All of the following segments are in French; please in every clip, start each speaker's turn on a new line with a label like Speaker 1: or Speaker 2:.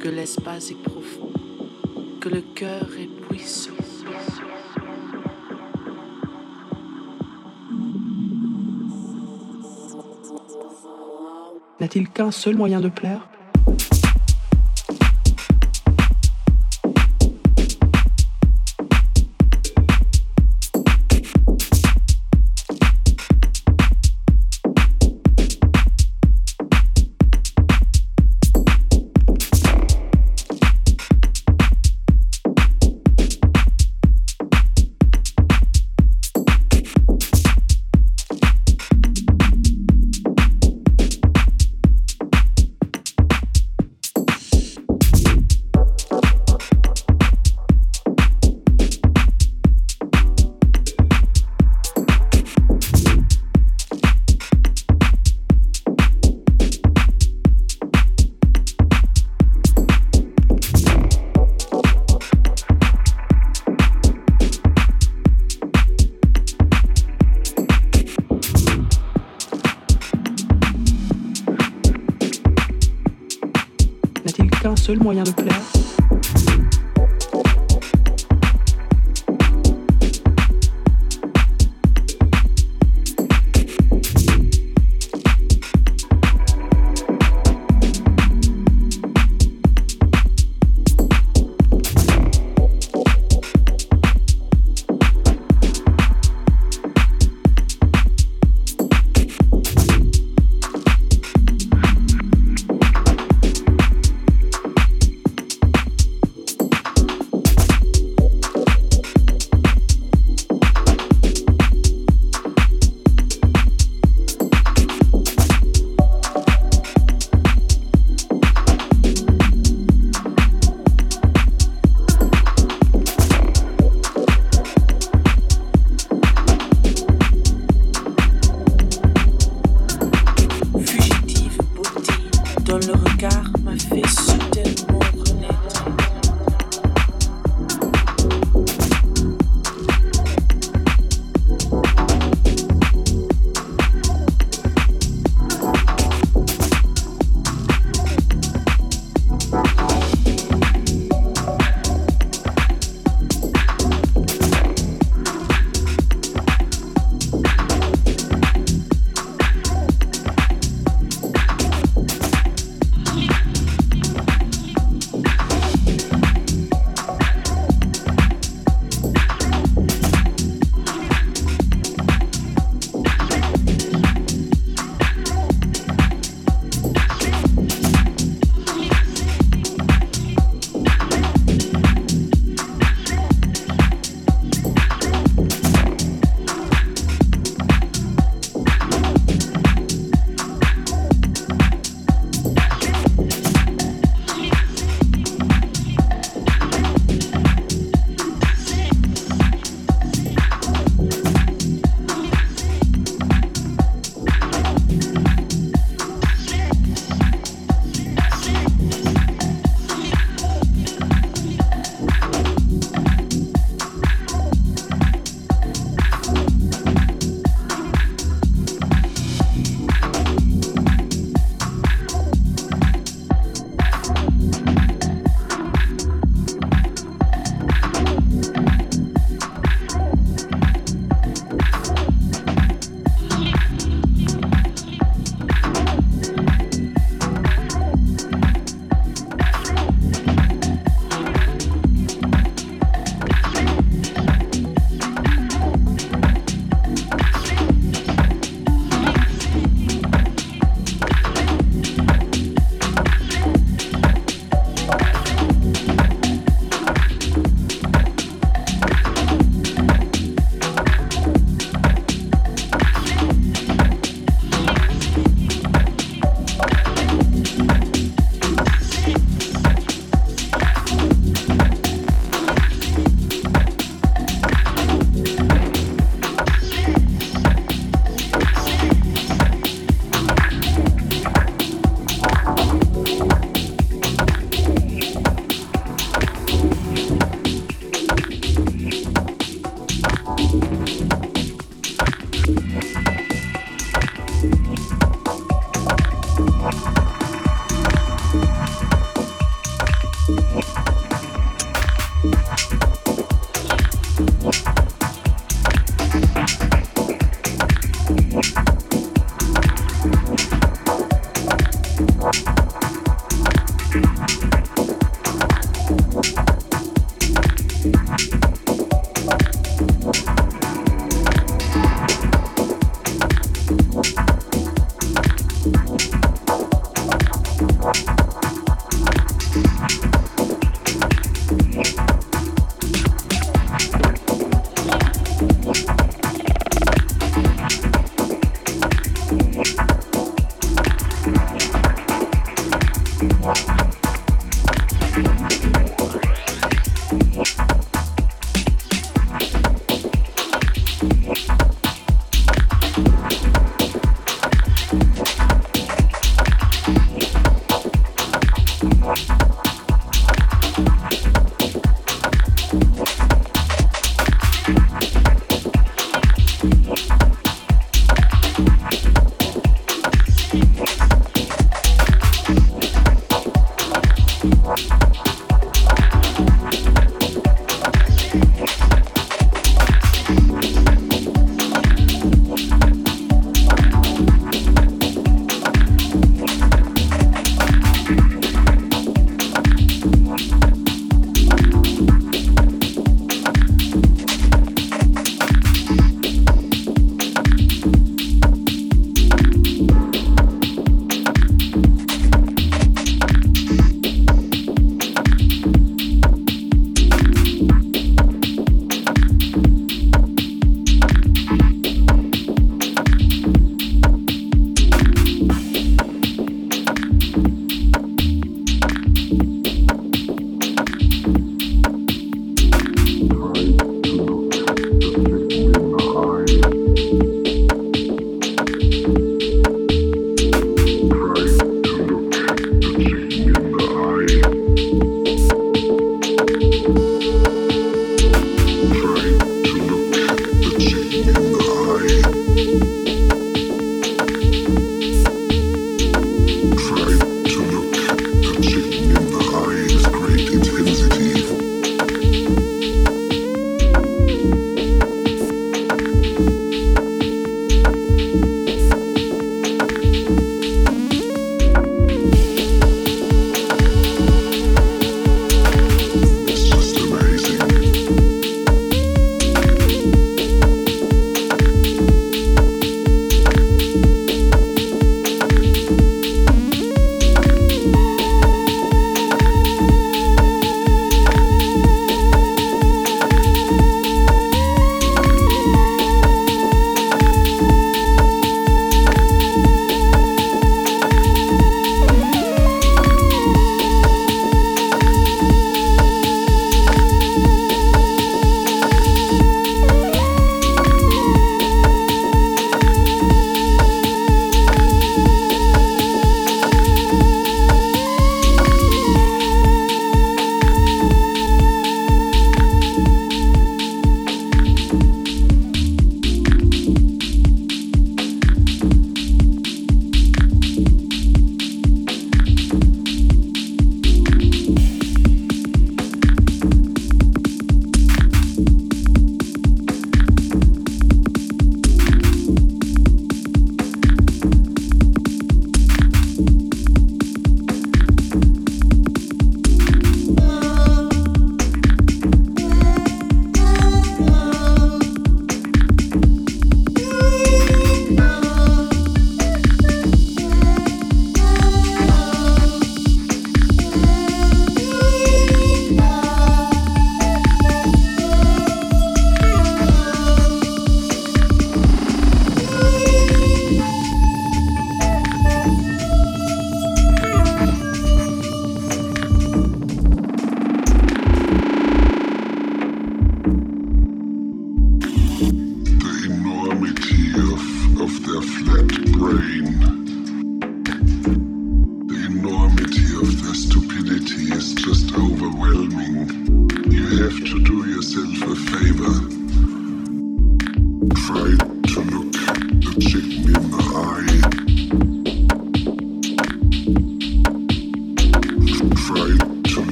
Speaker 1: Que l'espace est profond, que le cœur est puissant.
Speaker 2: N'a-t-il qu'un seul moyen de plaire? Seul moyen de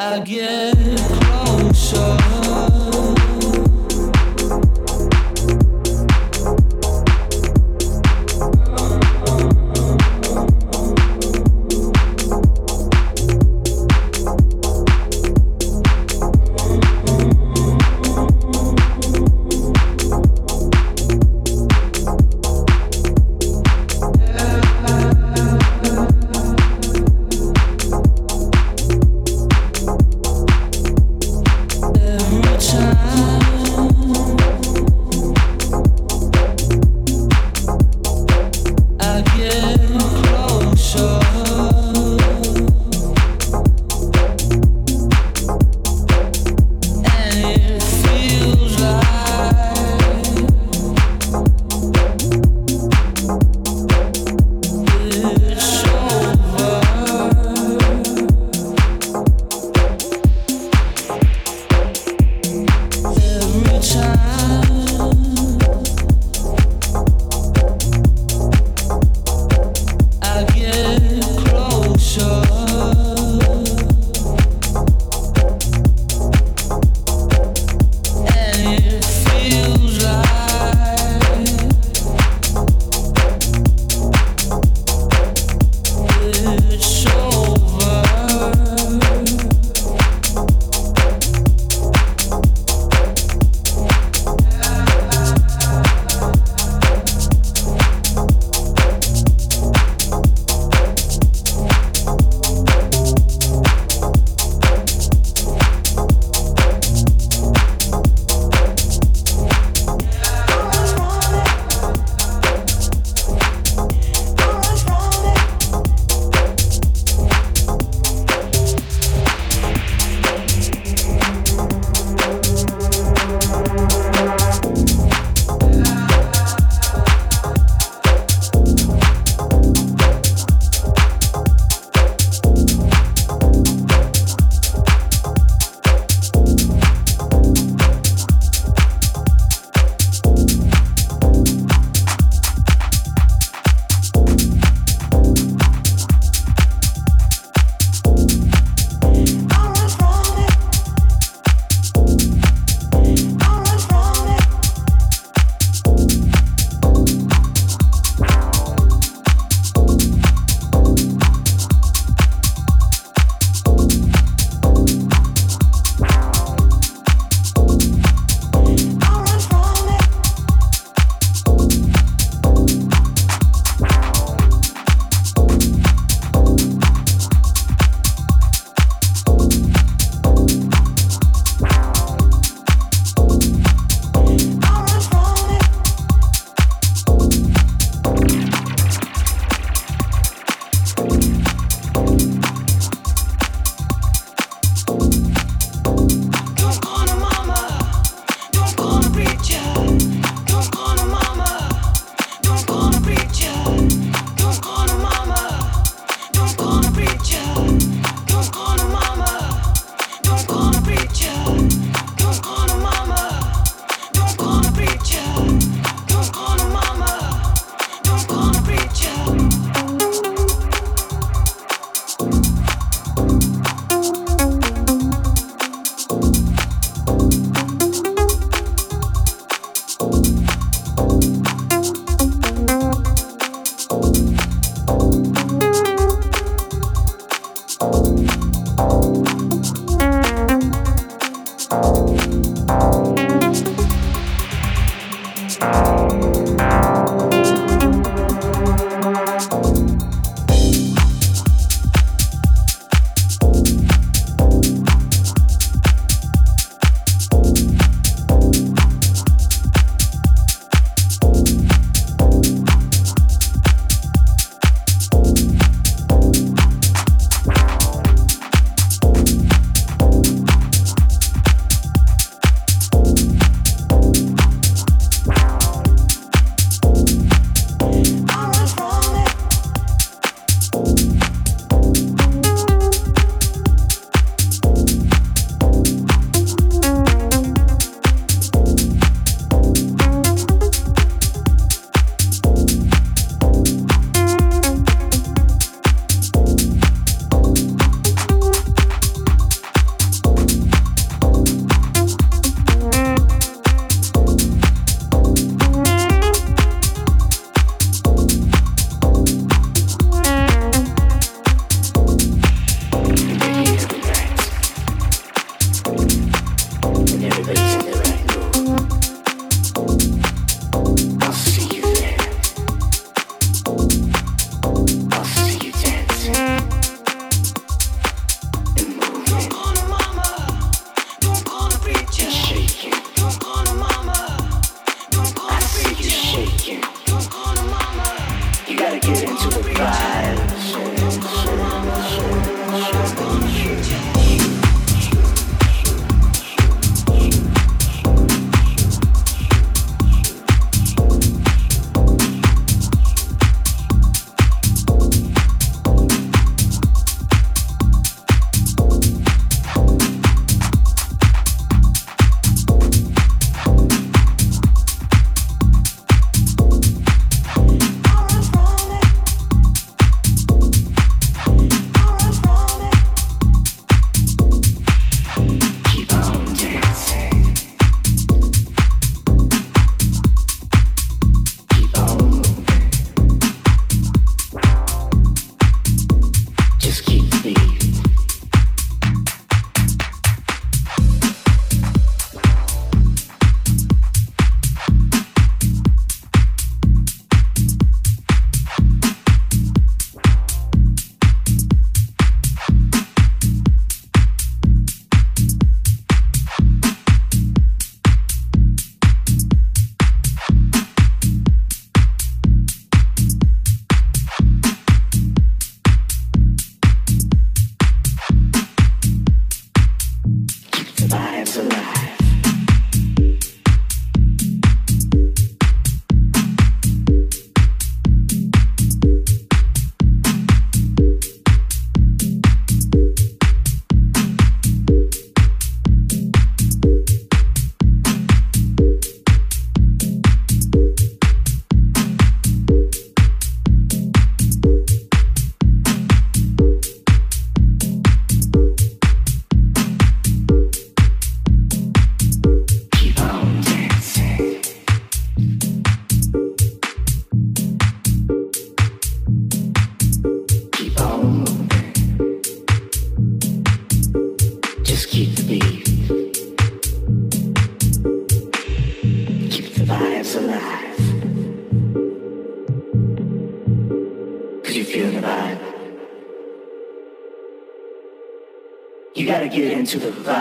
Speaker 3: again. Into the